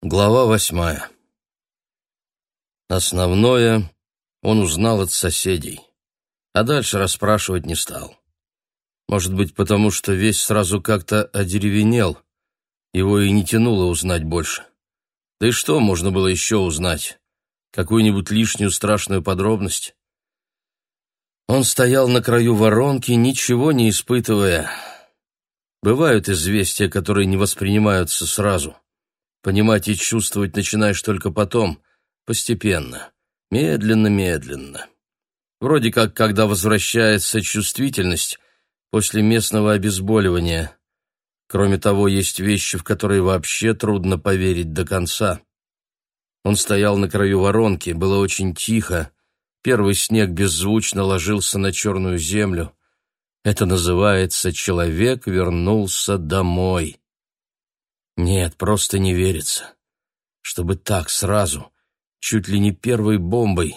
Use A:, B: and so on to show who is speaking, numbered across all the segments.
A: Глава восьмая. Основное он узнал от соседей, а дальше расспрашивать не стал. Может быть, потому что весь сразу как-то одеревенел, его и не тянуло узнать больше. Да и что можно было еще узнать? Какую-нибудь лишнюю страшную подробность? Он стоял на краю воронки, ничего не испытывая. Бывают известия, которые не воспринимаются сразу — Понимать и чувствовать начинаешь только потом, постепенно, медленно-медленно. Вроде как, когда возвращается чувствительность после местного обезболивания. Кроме того, есть вещи, в которые вообще трудно поверить до конца. Он стоял на краю воронки, было очень тихо. Первый снег беззвучно ложился на черную землю. Это называется «человек вернулся домой». Нет, просто не верится. Чтобы так сразу, чуть ли не первой бомбой.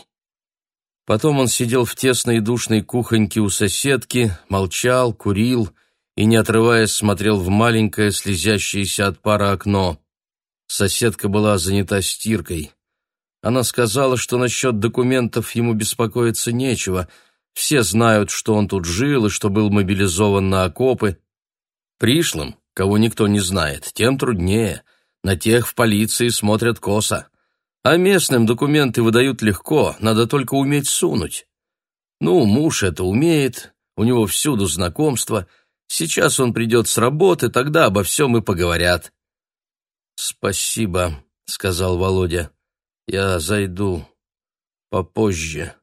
A: Потом он сидел в тесной душной кухоньке у соседки, молчал, курил и, не отрываясь, смотрел в маленькое, слезящееся от пара окно. Соседка была занята стиркой. Она сказала, что насчет документов ему беспокоиться нечего. Все знают, что он тут жил и что был мобилизован на окопы. Пришлым Кого никто не знает, тем труднее. На тех в полиции смотрят косо. А местным документы выдают легко, надо только уметь сунуть. Ну, муж это умеет, у него всюду знакомства. Сейчас он придет с работы, тогда обо всем и поговорят. «Спасибо», — сказал Володя. «Я зайду попозже».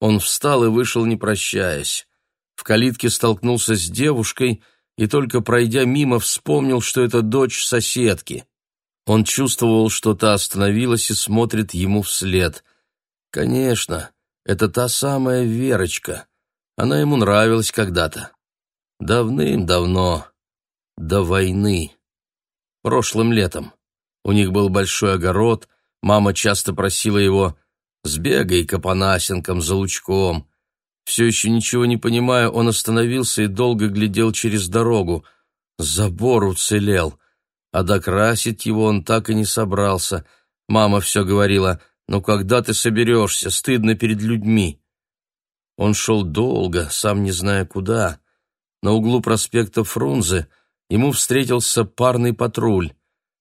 A: Он встал и вышел, не прощаясь. В калитке столкнулся с девушкой, и только пройдя мимо вспомнил, что это дочь соседки. Он чувствовал, что та остановилась и смотрит ему вслед. Конечно, это та самая Верочка. Она ему нравилась когда-то. Давным-давно, до войны. Прошлым летом. У них был большой огород, мама часто просила его «сбегай-ка по насенкам за лучком», все еще ничего не понимая, он остановился и долго глядел через дорогу. Забор уцелел, а докрасить его он так и не собрался. Мама все говорила, «Ну когда ты соберешься? Стыдно перед людьми». Он шел долго, сам не зная куда. На углу проспекта Фрунзе ему встретился парный патруль.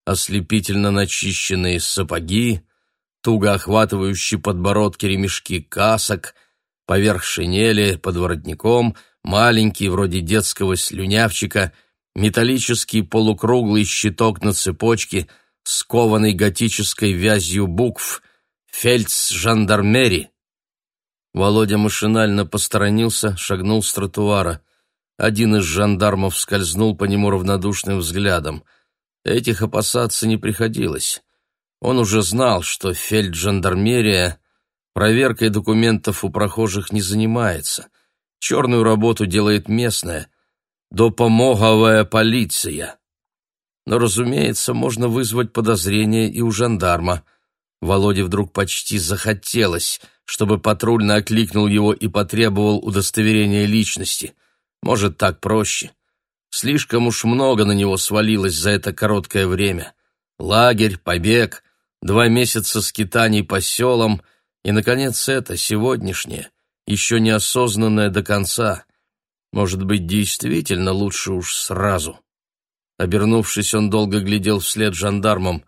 A: Ослепительно начищенные сапоги, туго охватывающие подбородки ремешки касок — Поверх шинели, под воротником, маленький, вроде детского слюнявчика, металлический полукруглый щиток на цепочке, скованный готической вязью букв «Фельдс-жандармери». Володя машинально посторонился, шагнул с тротуара. Один из жандармов скользнул по нему равнодушным взглядом. Этих опасаться не приходилось. Он уже знал, что фельджандармерия Проверкой документов у прохожих не занимается. Черную работу делает местная, допомоговая полиция. Но, разумеется, можно вызвать подозрение и у жандарма. Володе вдруг почти захотелось, чтобы патрульно окликнул его и потребовал удостоверения личности. Может, так проще. Слишком уж много на него свалилось за это короткое время. Лагерь, побег, два месяца скитаний по селам — и, наконец, это, сегодняшнее, еще неосознанное до конца. Может быть, действительно лучше уж сразу. Обернувшись, он долго глядел вслед жандармам.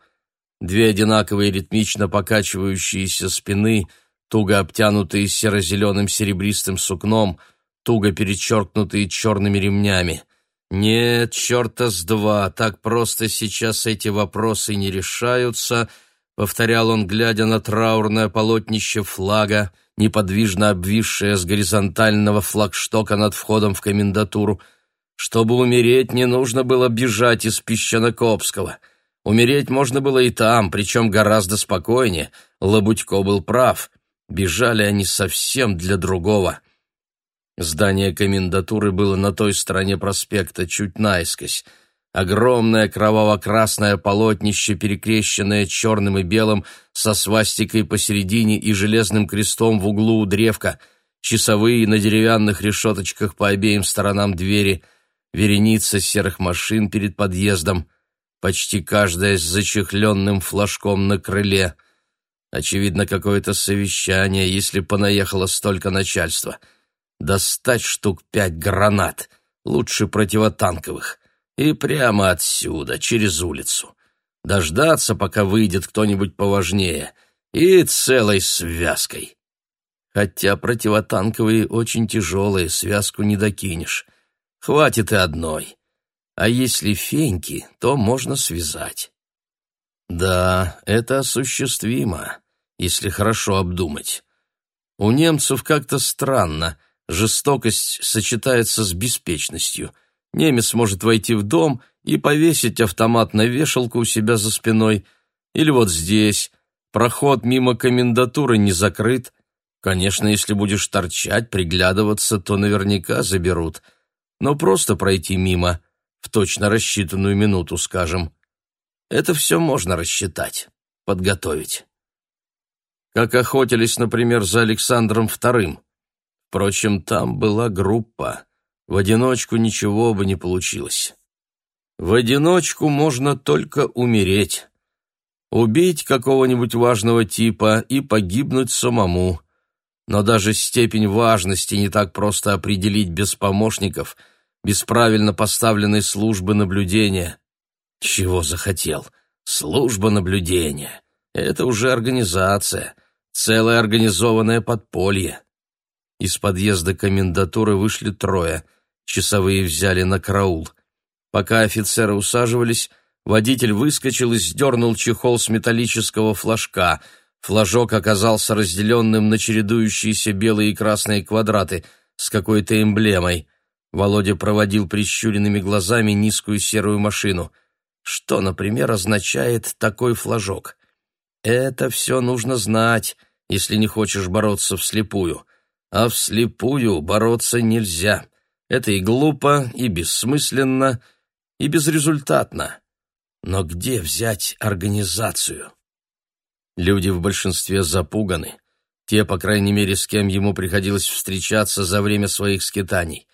A: Две одинаковые ритмично покачивающиеся спины, туго обтянутые серо-зеленым серебристым сукном, туго перечеркнутые черными ремнями. Нет, черта с два, так просто сейчас эти вопросы не решаются —— повторял он, глядя на траурное полотнище флага, неподвижно обвисшее с горизонтального флагштока над входом в комендатуру. Чтобы умереть, не нужно было бежать из Песчанокопского. Умереть можно было и там, причем гораздо спокойнее. Лобудько был прав. Бежали они совсем для другого. Здание комендатуры было на той стороне проспекта, чуть наискось — Огромное кроваво-красное полотнище, перекрещенное черным и белым, со свастикой посередине и железным крестом в углу у древка, часовые на деревянных решеточках по обеим сторонам двери, вереница серых машин перед подъездом. почти каждая с зачехленным флажком на крыле. Очевидно, какое-то совещание, если понаехало столько начальства. Достать штук пять гранат, лучше противотанковых, и прямо отсюда, через улицу. Дождаться, пока выйдет кто-нибудь поважнее, и целой связкой. Хотя противотанковые очень тяжелые, связку не докинешь. Хватит и одной. А если феньки, то можно связать. Да, это осуществимо, если хорошо обдумать. У немцев как-то странно, жестокость сочетается с беспечностью. Немец может войти в дом и повесить автомат на вешалку у себя за спиной. Или вот здесь. Проход мимо комендатуры не закрыт. Конечно, если будешь торчать, приглядываться, то наверняка заберут. Но просто пройти мимо — в точно рассчитанную минуту, скажем. Это все можно рассчитать, подготовить. Как охотились, например, за Александром II. Впрочем, там была группа. В одиночку ничего бы не получилось. В одиночку можно только умереть. Убить какого-нибудь важного типа и погибнуть самому. Но даже степень важности не так просто определить без помощников – без правильно поставленной службы наблюдения. Чего захотел? Служба наблюдения. Это уже организация, целое организованное подполье. Из подъезда комендатуры вышли трое. Часовые взяли на караул. Пока офицеры усаживались, водитель выскочил и сдернул чехол с металлического флажка. Флажок оказался разделенным на чередующиеся белые и красные квадраты с какой-то эмблемой. Володя проводил прищуренными глазами низкую серую машину. Что, например, означает такой флажок? Это все нужно знать, если не хочешь бороться вслепую. А вслепую бороться нельзя. Это и глупо, и бессмысленно, и безрезультатно. Но где взять организацию? Люди в большинстве запуганы. Те, по крайней мере, с кем ему приходилось встречаться за время своих скитаний.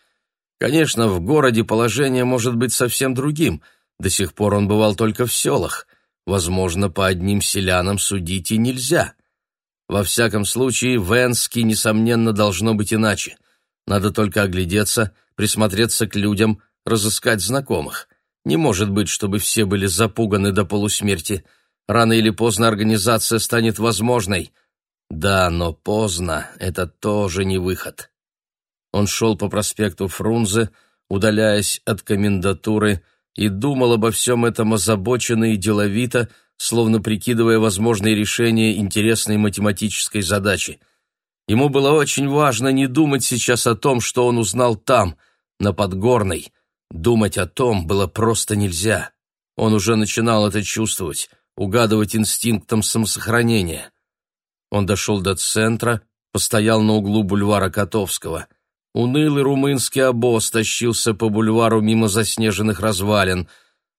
A: Конечно, в городе положение может быть совсем другим. До сих пор он бывал только в селах. Возможно, по одним селянам судить и нельзя. Во всяком случае, в Энске, несомненно, должно быть иначе. Надо только оглядеться, присмотреться к людям, разыскать знакомых. Не может быть, чтобы все были запуганы до полусмерти. Рано или поздно организация станет возможной. Да, но поздно — это тоже не выход. Он шел по проспекту Фрунзе, удаляясь от комендатуры, и думал обо всем этом озабоченно и деловито, словно прикидывая возможные решения интересной математической задачи. Ему было очень важно не думать сейчас о том, что он узнал там, на Подгорной. Думать о том было просто нельзя. Он уже начинал это чувствовать, угадывать инстинктом самосохранения. Он дошел до центра, постоял на углу бульвара Котовского — Унылый румынский обоз тащился по бульвару мимо заснеженных развалин.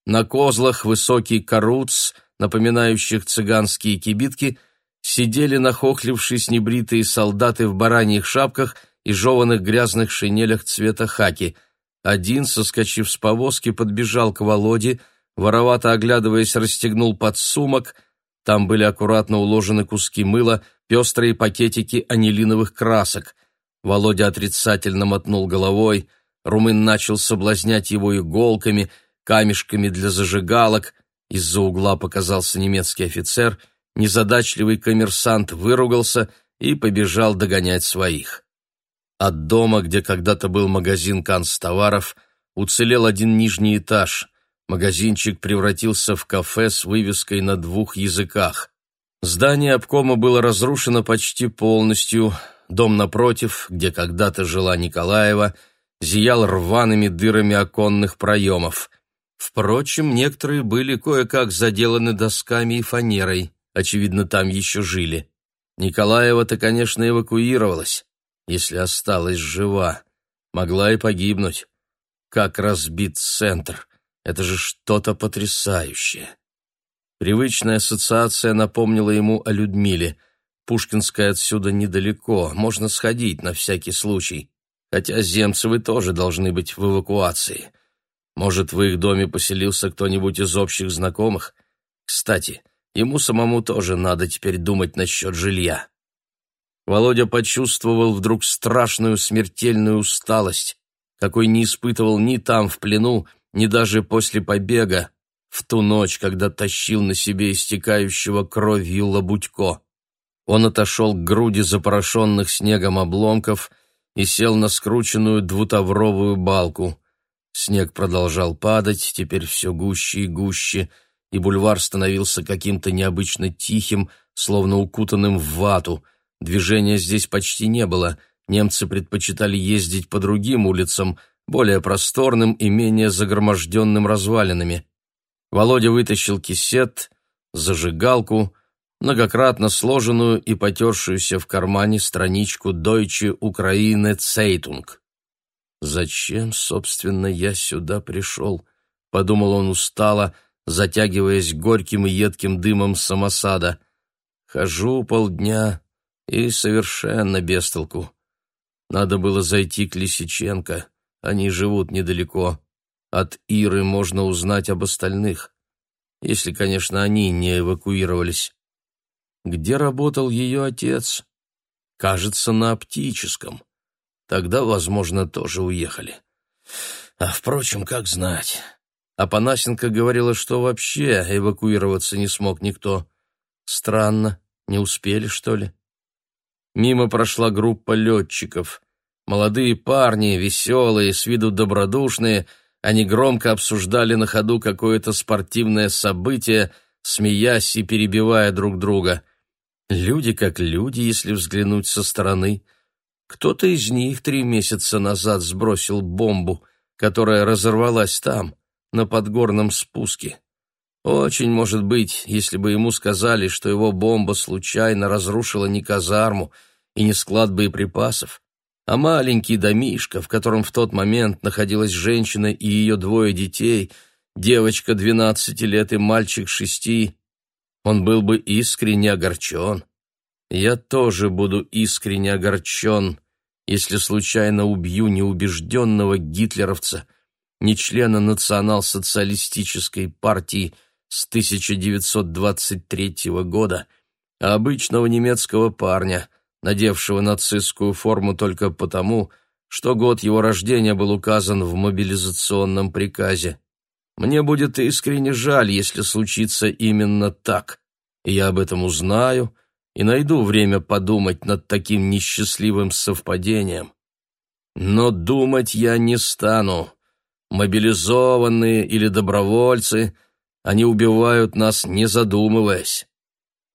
A: На козлах высокий каруц, напоминающих цыганские кибитки, сидели нахохлившись небритые солдаты в бараньих шапках и жеванных грязных шинелях цвета хаки. Один, соскочив с повозки, подбежал к Володе, воровато оглядываясь, расстегнул подсумок. Там были аккуратно уложены куски мыла, пестрые пакетики анилиновых красок — Володя отрицательно мотнул головой, румын начал соблазнять его иголками, камешками для зажигалок. Из-за угла показался немецкий офицер, незадачливый коммерсант выругался и побежал догонять своих. От дома, где когда-то был магазин канцтоваров, уцелел один нижний этаж. Магазинчик превратился в кафе с вывеской на двух языках. Здание обкома было разрушено почти полностью, Дом напротив, где когда-то жила Николаева, зиял рваными дырами оконных проемов. Впрочем, некоторые были кое-как заделаны досками и фанерой. Очевидно, там еще жили. Николаева-то, конечно, эвакуировалась, если осталась жива. Могла и погибнуть. Как разбит центр. Это же что-то потрясающее. Привычная ассоциация напомнила ему о Людмиле — Пушкинская отсюда недалеко, можно сходить на всякий случай. Хотя Земцевы тоже должны быть в эвакуации. Может, в их доме поселился кто-нибудь из общих знакомых? Кстати, ему самому тоже надо теперь думать насчет жилья. Володя почувствовал вдруг страшную смертельную усталость, какой не испытывал ни там в плену, ни даже после побега, в ту ночь, когда тащил на себе истекающего кровью лабутько. Он отошел к груди запорошенных снегом обломков и сел на скрученную двутавровую балку. Снег продолжал падать, теперь все гуще и гуще, и бульвар становился каким-то необычно тихим, словно укутанным в вату. Движения здесь почти не было, немцы предпочитали ездить по другим улицам, более просторным и менее загроможденным развалинами. Володя вытащил кисет, зажигалку, многократно сложенную и потершуюся в кармане страничку «Deutsche Ukraine Zeitung». «Зачем, собственно, я сюда пришел?» — подумал он устало, затягиваясь горьким и едким дымом самосада. «Хожу полдня и совершенно без толку. Надо было зайти к Лисиченко, они живут недалеко. От Иры можно узнать об остальных, если, конечно, они не эвакуировались. Где работал ее отец? Кажется, на оптическом». Тогда, возможно, тоже уехали. А, впрочем, как знать. А Панасенко говорила, что вообще эвакуироваться не смог никто. Странно, не успели, что ли? Мимо прошла группа летчиков. Молодые парни, веселые, с виду добродушные, они громко обсуждали на ходу какое-то спортивное событие, смеясь и перебивая друг друга. Люди как люди, если взглянуть со стороны — кто-то из них три месяца назад сбросил бомбу, которая разорвалась там, на подгорном спуске. Очень может быть, если бы ему сказали, что его бомба случайно разрушила не казарму и не склад боеприпасов, а маленький домишко, в котором в тот момент находилась женщина и ее двое детей, девочка двенадцати лет и мальчик шести, он был бы искренне огорчен. Я тоже буду искренне огорчен, если случайно убью неубежденного гитлеровца, не члена национал-социалистической партии с 1923 года, а обычного немецкого парня, надевшего нацистскую форму только потому, что год его рождения был указан в мобилизационном приказе. Мне будет искренне жаль, если случится именно так, и я об этом узнаю, и найду время подумать над таким несчастливым совпадением. Но думать я не стану. Мобилизованные или добровольцы, они убивают нас, не задумываясь.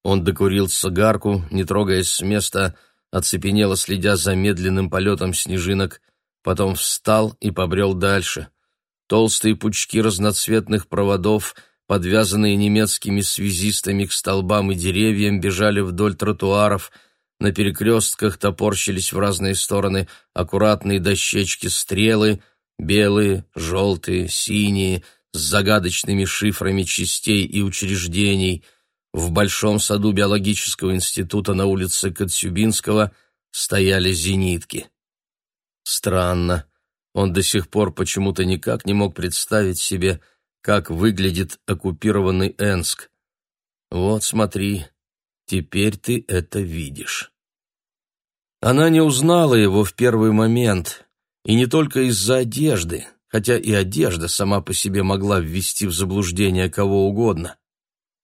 A: Он докурил цигарку, не трогаясь с места, оцепенело следя за медленным полетом снежинок, потом встал и побрел дальше. Толстые пучки разноцветных проводов — подвязанные немецкими связистами к столбам и деревьям, бежали вдоль тротуаров, на перекрестках топорщились в разные стороны аккуратные дощечки-стрелы, белые, желтые, синие, с загадочными шифрами частей и учреждений. В Большом саду биологического института на улице Коцюбинского стояли зенитки. Странно, он до сих пор почему-то никак не мог представить себе, как выглядит оккупированный Энск. Вот смотри, теперь ты это видишь. Она не узнала его в первый момент, и не только из-за одежды, хотя и одежда сама по себе могла ввести в заблуждение кого угодно.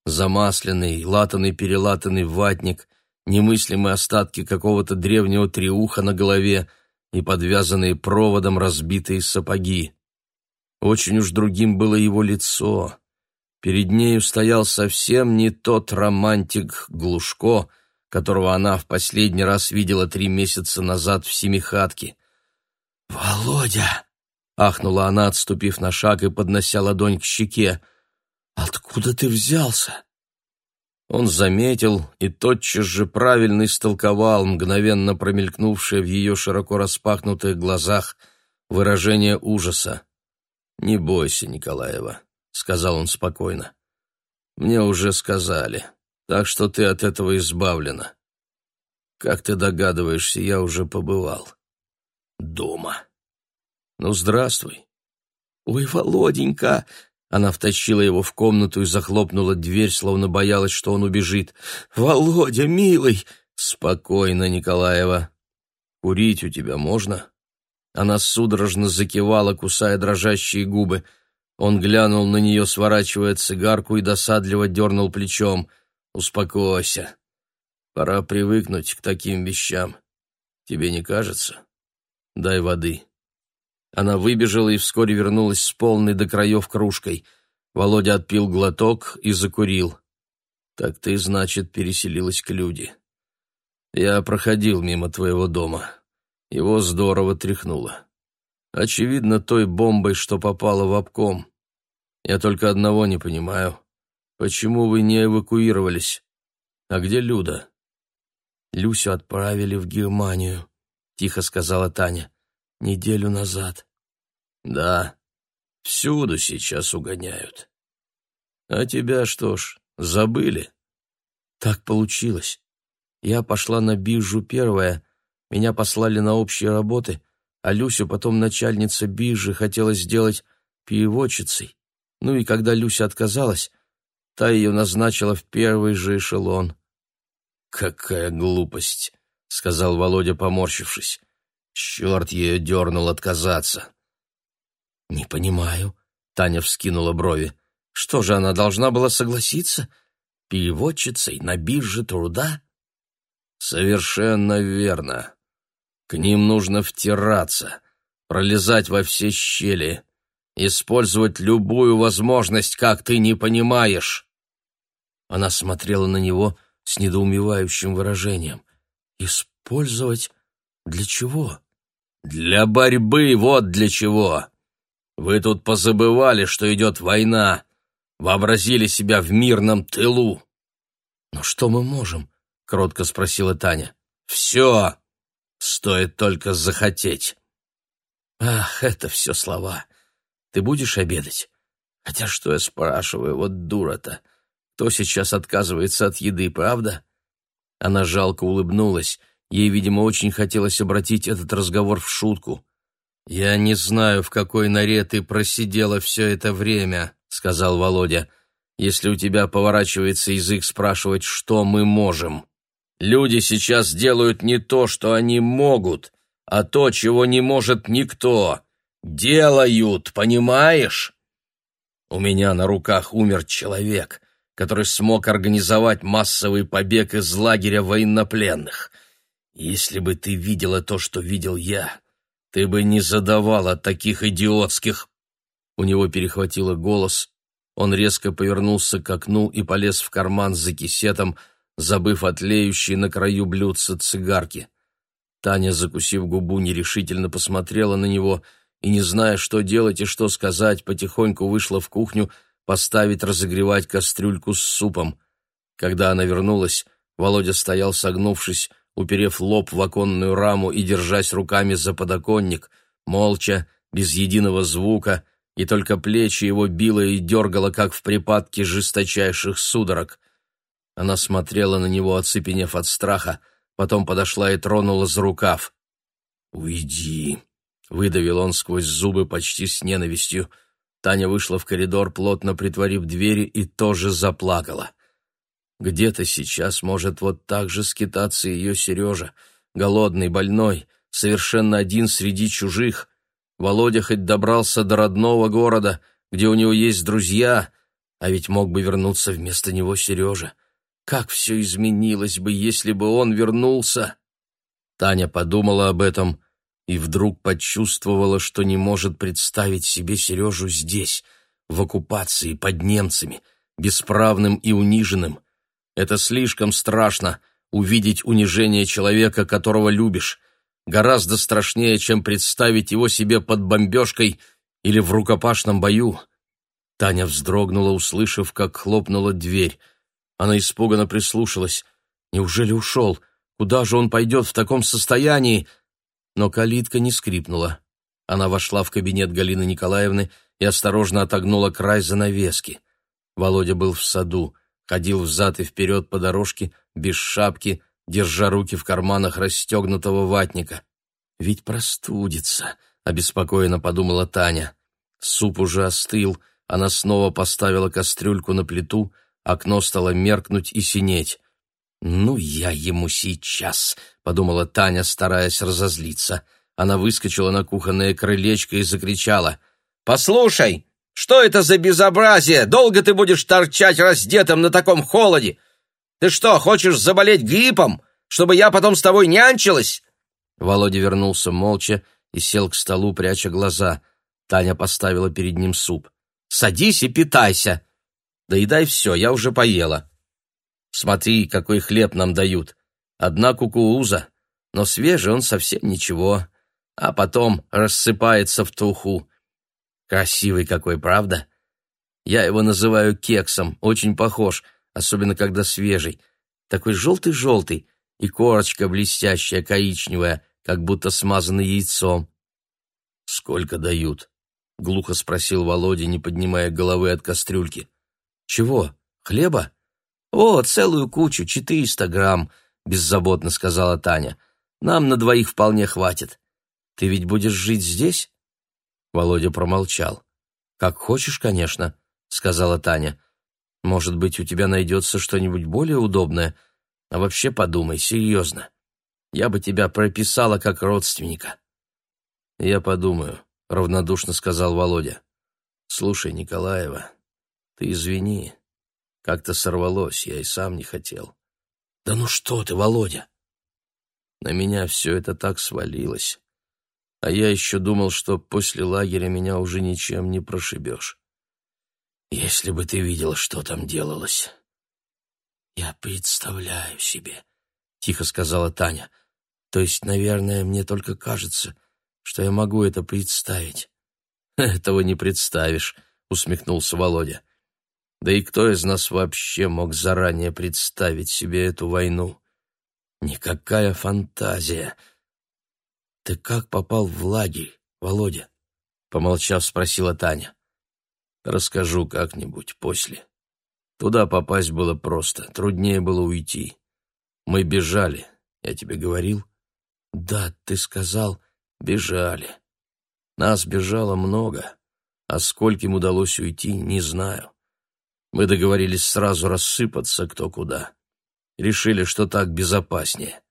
A: Замасленный, латанный-перелатанный ватник, немыслимые остатки какого-то древнего триуха на голове и подвязанные проводом разбитые сапоги. Очень уж другим было его лицо. Перед нею стоял совсем не тот романтик Глушко, которого она в последний раз видела три месяца назад в Семихатке. «Володя!» — ахнула она, отступив на шаг и поднося ладонь к щеке. «Откуда ты взялся?» Он заметил и тотчас же правильно истолковал мгновенно промелькнувшее в ее широко распахнутых глазах выражение ужаса. «Не бойся, Николаева», — сказал он спокойно. «Мне уже сказали, так что ты от этого избавлена. Как ты догадываешься, я уже побывал. Дома. Ну, здравствуй. «Ой, Володенька!» Она втащила его в комнату и захлопнула дверь, словно боялась, что он убежит. «Володя, милый!» «Спокойно, Николаева. Курить у тебя можно?» Она судорожно закивала, кусая дрожащие губы. Он глянул на нее, сворачивая цигарку, и досадливо дернул плечом. «Успокойся. Пора привыкнуть к таким вещам. Тебе не кажется? Дай воды». Она выбежала и вскоре вернулась с полной до краев кружкой. Володя отпил глоток и закурил. «Так ты, значит, переселилась к люди. Я проходил мимо твоего дома. Его здорово тряхнуло. Очевидно, той бомбой, что попала в обком. Я только одного не понимаю. Почему вы не эвакуировались? А где Люда? Люсю отправили в Германию, тихо сказала Таня. Неделю назад. Да, всюду сейчас угоняют. А тебя что ж, забыли? Так получилось. Я пошла на биржу первая, меня послали на общие работы, а Люсю потом начальница биржи хотела сделать переводчицей. Ну и когда Люся отказалась, та ее назначила в первый же эшелон. «Какая глупость!» — сказал Володя, поморщившись. «Черт ее дернул отказаться!» «Не понимаю», — Таня вскинула брови. «Что же, она должна была согласиться? Переводчицей на бирже труда?» «Совершенно верно. К ним нужно втираться, пролезать во все щели, использовать любую возможность, как ты не понимаешь. Она смотрела на него с недоумевающим выражением. Использовать для чего? Для борьбы, вот для чего. Вы тут позабывали, что идет война, вообразили себя в мирном тылу. Но что мы можем? кротко спросила Таня. Все. Стоит только захотеть. Ах, это все слова. Ты будешь обедать? Хотя что я спрашиваю, вот дура-то. Кто сейчас отказывается от еды, правда? Она жалко улыбнулась. Ей, видимо, очень хотелось обратить этот разговор в шутку. «Я не знаю, в какой норе ты просидела все это время», — сказал Володя. «Если у тебя поворачивается язык спрашивать, что мы можем. Люди сейчас делают не то, что они могут, а то, чего не может никто. Делают, понимаешь? У меня на руках умер человек, который смог организовать массовый побег из лагеря военнопленных. Если бы ты видела то, что видел я, ты бы не задавала таких идиотских... У него перехватило голос, он резко повернулся к окну и полез в карман за кисетом, забыв о тлеющей на краю блюдца цигарки. Таня, закусив губу, нерешительно посмотрела на него — и, не зная, что делать и что сказать, потихоньку вышла в кухню поставить разогревать кастрюльку с супом. Когда она вернулась, Володя стоял согнувшись, уперев лоб в оконную раму и держась руками за подоконник, молча, без единого звука, и только плечи его било и дергало, как в припадке жесточайших судорог. Она смотрела на него, оцепенев от страха, потом подошла и тронула за рукав. «Уйди!» Выдавил он сквозь зубы почти с ненавистью. Таня вышла в коридор, плотно притворив двери, и тоже заплакала. Где-то сейчас может вот так же скитаться ее Сережа, голодный, больной, совершенно один среди чужих. Володя хоть добрался до родного города, где у него есть друзья, а ведь мог бы вернуться вместо него Сережа. Как все изменилось бы, если бы он вернулся! Таня подумала об этом — и вдруг почувствовала, что не может представить себе Сережу здесь, в оккупации, под немцами, бесправным и униженным. Это слишком страшно — увидеть унижение человека, которого любишь. Гораздо страшнее, чем представить его себе под бомбежкой или в рукопашном бою. Таня вздрогнула, услышав, как хлопнула дверь. Она испуганно прислушалась. Неужели ушел? Куда же он пойдет в таком состоянии? Но калитка не скрипнула. Она вошла в кабинет Галины Николаевны и осторожно отогнула край занавески. Володя был в саду, ходил взад и вперед по дорожке, без шапки, держа руки в карманах расстегнутого ватника. «Ведь простудится», — обеспокоенно подумала Таня. Суп уже остыл, она снова поставила кастрюльку на плиту, окно стало меркнуть и синеть. «Ну, я ему сейчас», — подумала Таня, стараясь разозлиться. Она выскочила на кухонное крылечко и закричала. «Послушай, что это за безобразие? Долго ты будешь торчать раздетым на таком холоде? Ты что, хочешь заболеть гриппом, чтобы я потом с тобой нянчилась?» Володя вернулся молча и сел к столу, пряча глаза. Таня поставила перед ним суп. «Садись и питайся. Доедай все, я уже поела. Смотри, какой хлеб нам дают. Одна кукуруза, но свежий он совсем ничего, а потом рассыпается в туху. Красивый какой, правда? Я его называю кексом, очень похож, особенно когда свежий. Такой желтый-желтый, и корочка блестящая, коричневая, как будто смазанный яйцом. «Сколько дают?» — глухо спросил Володя, не поднимая головы от кастрюльки. «Чего? Хлеба?» «О, целую кучу, четыреста грамм», — беззаботно сказала Таня. «Нам на двоих вполне хватит. Ты ведь будешь жить здесь?» Володя промолчал. «Как хочешь, конечно», — сказала Таня. «Может быть, у тебя найдется что-нибудь более удобное? А вообще подумай, серьезно. Я бы тебя прописала как родственника». «Я подумаю», — равнодушно сказал Володя. «Слушай, Николаева, ты извини. Как-то сорвалось, я и сам не хотел». «Да ну что ты, Володя!» На меня все это так свалилось. А я еще думал, что после лагеря меня уже ничем не прошибешь. Если бы ты видел, что там делалось. Я представляю себе, — тихо сказала Таня. То есть, наверное, мне только кажется, что я могу это представить. Этого не представишь, — усмехнулся Володя. Да и кто из нас вообще мог заранее представить себе эту войну? Никакая фантазия — «Ты как попал в лагерь, Володя?» Помолчав, спросила Таня. «Расскажу как-нибудь после. Туда попасть было просто, труднее было уйти. Мы бежали, я тебе говорил?» «Да, ты сказал, бежали. Нас бежало много, а скольким удалось уйти, не знаю. Мы договорились сразу рассыпаться кто куда. Решили, что так безопаснее.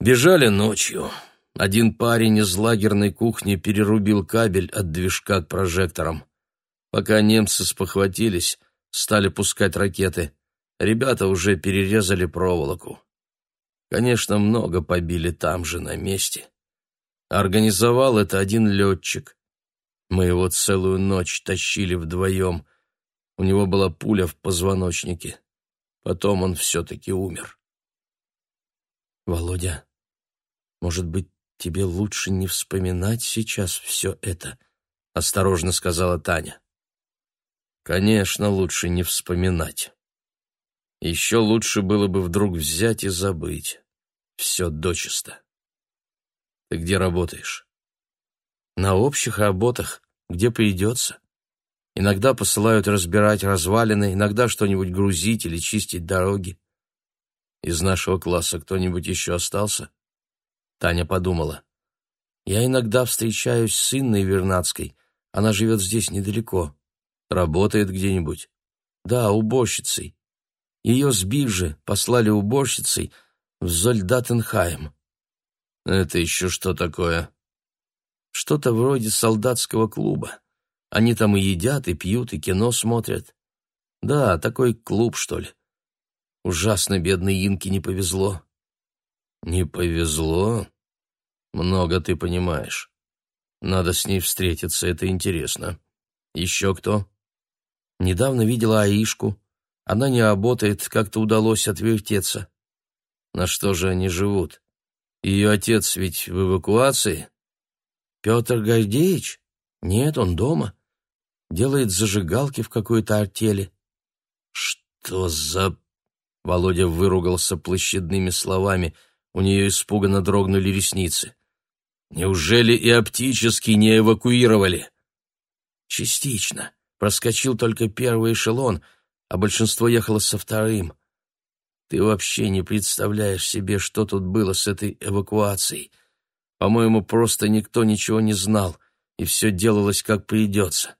A: Бежали ночью. Один парень из лагерной кухни перерубил кабель от движка к прожекторам. Пока немцы спохватились, стали пускать ракеты. Ребята уже перерезали проволоку. Конечно, много побили там же, на месте. Организовал это один летчик. Мы его целую ночь тащили вдвоем. У него была пуля в позвоночнике. Потом он все-таки умер. «Володя, может быть, тебе лучше не вспоминать сейчас все это?» — осторожно сказала Таня. «Конечно, лучше не вспоминать. Еще лучше было бы вдруг взять и забыть. Все дочисто. Ты где работаешь?» «На общих работах, где придется. Иногда посылают разбирать развалины, иногда что-нибудь грузить или чистить дороги. Из нашего класса кто-нибудь еще остался?» Таня подумала. «Я иногда встречаюсь с Инной Вернадской. Она живет здесь недалеко. Работает где-нибудь?» «Да, уборщицей. Ее с биржи послали уборщицей в Зольдатенхайм». «Это еще что такое?» «Что-то вроде солдатского клуба. Они там и едят, и пьют, и кино смотрят. Да, такой клуб, что ли. Ужасно бедной Инке не повезло. Не повезло? Много ты понимаешь. Надо с ней встретиться, это интересно. Еще кто? Недавно видела Аишку. Она не работает, как-то удалось отвертеться. На что же они живут? Ее отец ведь в эвакуации? Петр Гордеевич? Нет, он дома. Делает зажигалки в какой-то артели. Что за... Володя выругался площадными словами — у нее испуганно дрогнули ресницы. Неужели и оптически не эвакуировали? Частично. Проскочил только первый эшелон, а большинство ехало со вторым. Ты вообще не представляешь себе, что тут было с этой эвакуацией. По-моему, просто никто ничего не знал. и все делалось как придется.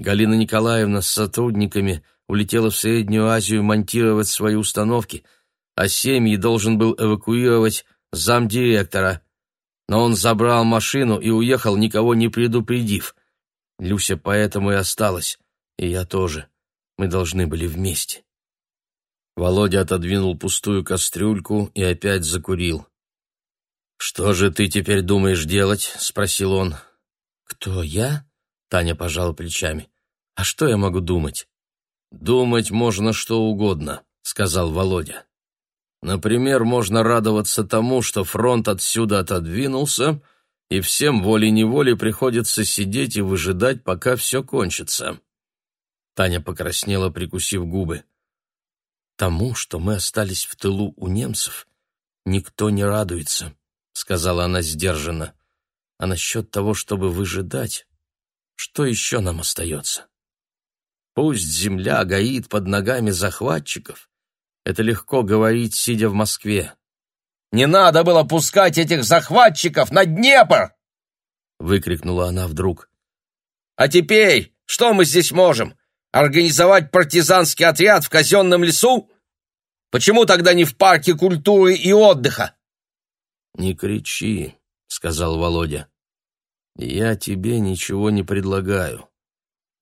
A: Галина Николаевна с сотрудниками улетела в Среднюю Азию монтировать свои установки, а семьи должен был эвакуировать замдиректора. Но он забрал машину и уехал, никого не предупредив. Люся поэтому и осталась, и я тоже. Мы должны были вместе. Володя отодвинул пустую кастрюльку и опять закурил. «Что же ты теперь думаешь делать?» — спросил он. «Кто, я?» — Таня пожала плечами. «А что я могу думать?» «Думать можно что угодно», — сказал Володя. «Например, можно радоваться тому, что фронт отсюда отодвинулся, и всем волей-неволей приходится сидеть и выжидать, пока все кончится». Таня покраснела, прикусив губы. «Тому, что мы остались в тылу у немцев, никто не радуется», — сказала она сдержанно. «А насчет того, чтобы выжидать, что еще нам остается? Пусть земля гоит под ногами захватчиков. Это легко говорить, сидя в Москве. «Не надо было пускать этих захватчиков на Днепр!» — выкрикнула она вдруг. «А теперь что мы здесь можем? Организовать партизанский отряд в казенном лесу? Почему тогда не в парке культуры и отдыха? «Не кричи», — сказал Володя. «Я тебе ничего не предлагаю.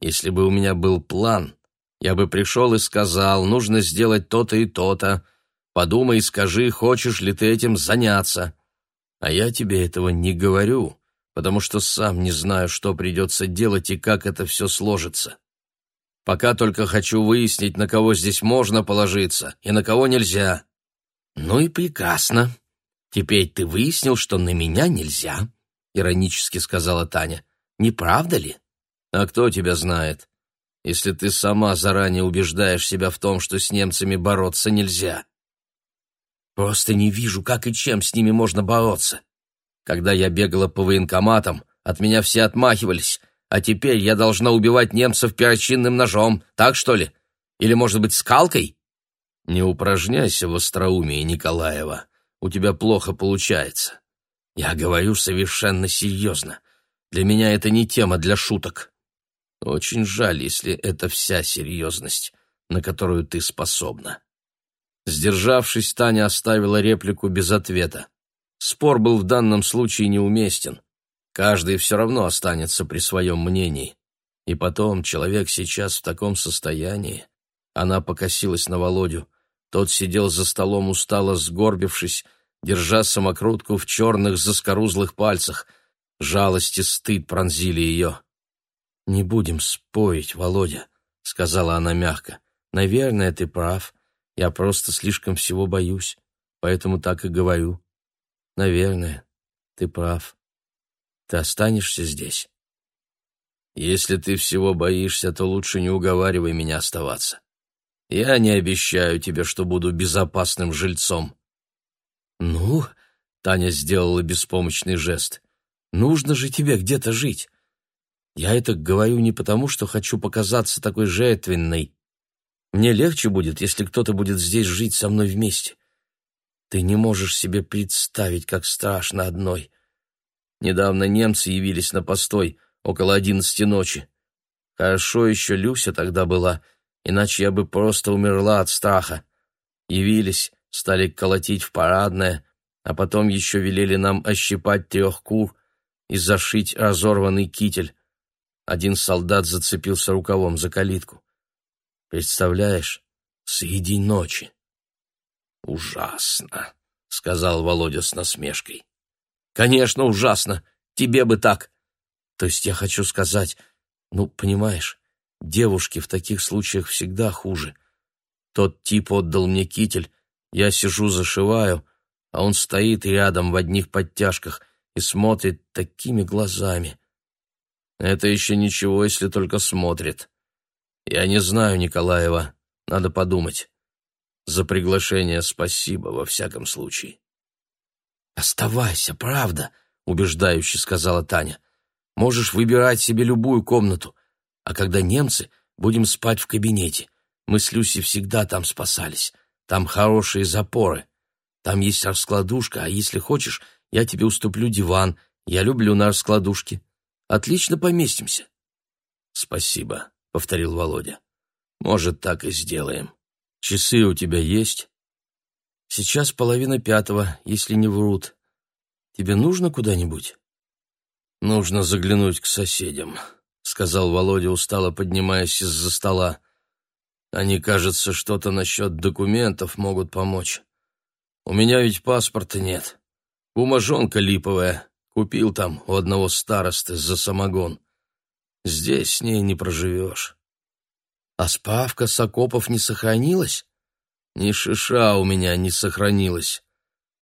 A: Если бы у меня был план, я бы пришел и сказал, нужно сделать то-то и то-то. Подумай и скажи, хочешь ли ты этим заняться. А я тебе этого не говорю, потому что сам не знаю, что придется делать и как это все сложится. Пока только хочу выяснить, на кого здесь можно положиться и на кого нельзя. Ну и прекрасно. Теперь ты выяснил, что на меня нельзя, иронически сказала Таня. Не правда ли? А кто тебя знает? Если ты сама заранее убеждаешь себя в том, что с немцами бороться нельзя. Просто не вижу, как и чем с ними можно бороться. Когда я бегала по военкоматам, от меня все отмахивались, а теперь я должна убивать немцев перочинным ножом, так что ли? Или, может быть, скалкой? Не упражняйся в остроумии, Николаева. У тебя плохо получается. Я говорю совершенно серьезно. Для меня это не тема для шуток. Очень жаль, если это вся серьезность, на которую ты способна. Сдержавшись, Таня оставила реплику без ответа. Спор был в данном случае неуместен. Каждый все равно останется при своем мнении. И потом, человек сейчас в таком состоянии. Она покосилась на Володю. Тот сидел за столом устало сгорбившись, держа самокрутку в черных заскорузлых пальцах. Жалость и стыд пронзили ее. «Не будем спорить, Володя», — сказала она мягко. «Наверное, ты прав. Я просто слишком всего боюсь, поэтому так и говорю. Наверное, ты прав». Ты останешься здесь. Если ты всего боишься, то лучше не уговаривай меня оставаться. Я не обещаю тебе, что буду безопасным жильцом. Ну, Таня сделала беспомощный жест. Нужно же тебе где-то жить. Я это говорю не потому, что хочу показаться такой жертвенной. Мне легче будет, если кто-то будет здесь жить со мной вместе. Ты не можешь себе представить, как страшно одной. Недавно немцы явились на постой около одиннадцати ночи. Хорошо еще Люся тогда была, иначе я бы просто умерла от страха. Явились, стали колотить в парадное, а потом еще велели нам ощипать трех кур и зашить разорванный китель. Один солдат зацепился рукавом за калитку. Представляешь, среди ночи. «Ужасно», — сказал Володя с насмешкой. Конечно, ужасно. Тебе бы так. То есть я хочу сказать, ну, понимаешь, девушки в таких случаях всегда хуже. Тот тип отдал мне китель, я сижу зашиваю, а он стоит рядом в одних подтяжках и смотрит такими глазами. Это еще ничего, если только смотрит. Я не знаю Николаева, надо подумать. За приглашение спасибо во всяком случае. «Оставайся, правда», — убеждающе сказала Таня. «Можешь выбирать себе любую комнату, а когда немцы, будем спать в кабинете. Мы с Люси всегда там спасались. Там хорошие запоры. Там есть раскладушка, а если хочешь, я тебе уступлю диван. Я люблю на раскладушке. Отлично поместимся. Спасибо, повторил Володя. Может, так и сделаем. Часы у тебя есть? Сейчас половина пятого, если не врут. Тебе нужно куда-нибудь? Нужно заглянуть к соседям, сказал Володя, устало поднимаясь из-за стола. Они, кажется, что-то насчет документов могут помочь. У меня ведь паспорта нет. Бумажонка липовая. Купил там у одного старосты за самогон. Здесь с ней не проживешь. А спавка с окопов не сохранилась? Ни шиша у меня не сохранилась.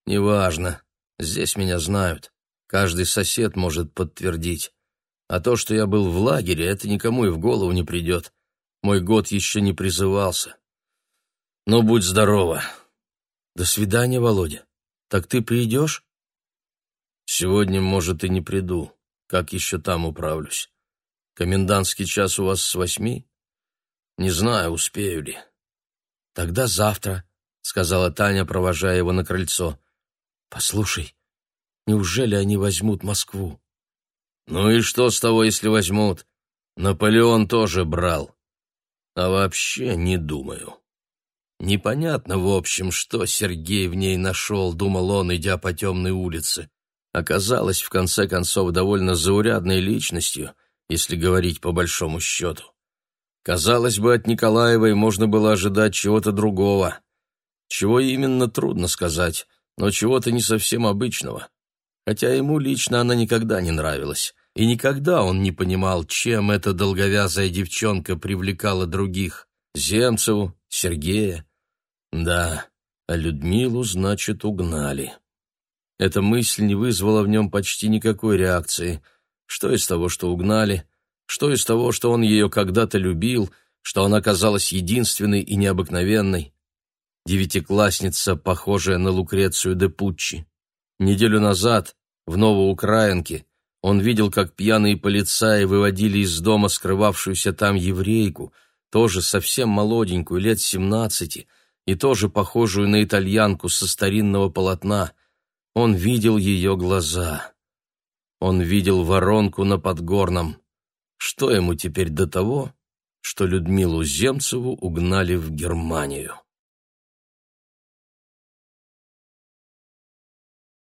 A: Неважно, здесь меня знают. Каждый сосед может подтвердить. А то, что я был в лагере, это никому и в голову не придет. Мой год еще не призывался. Ну, будь здорова. До свидания, Володя. Так ты придешь? Сегодня, может, и не приду. Как еще там управлюсь? Комендантский час у вас с восьми? Не знаю, успею ли. Тогда завтра, сказала Таня, провожая его на крыльцо. Послушай, неужели они возьмут Москву? Ну и что с того, если возьмут? Наполеон тоже брал. А вообще не думаю. Непонятно, в общем, что Сергей в ней нашел, думал он, идя по темной улице. Оказалось, в конце концов, довольно заурядной личностью, если говорить по большому счету. Казалось бы, от Николаевой можно было ожидать чего-то другого. Чего именно, трудно сказать, но чего-то не совсем обычного. Хотя ему лично она никогда не нравилась, и никогда он не понимал, чем эта долговязая девчонка привлекала других — Земцеву, Сергея. Да, а Людмилу, значит, угнали. Эта мысль не вызвала в нем почти никакой реакции. Что из того, что угнали — что из того, что он ее когда-то любил, что она казалась единственной и необыкновенной? Девятиклассница, похожая на Лукрецию де Пуччи. Неделю назад, в Новоукраинке, он видел, как пьяные полицаи выводили из дома скрывавшуюся там еврейку, тоже совсем молоденькую, лет семнадцати, и тоже похожую на итальянку со старинного полотна. Он видел ее глаза. Он видел воронку на Подгорном. Что ему теперь до того, что Людмилу Земцеву угнали в Германию?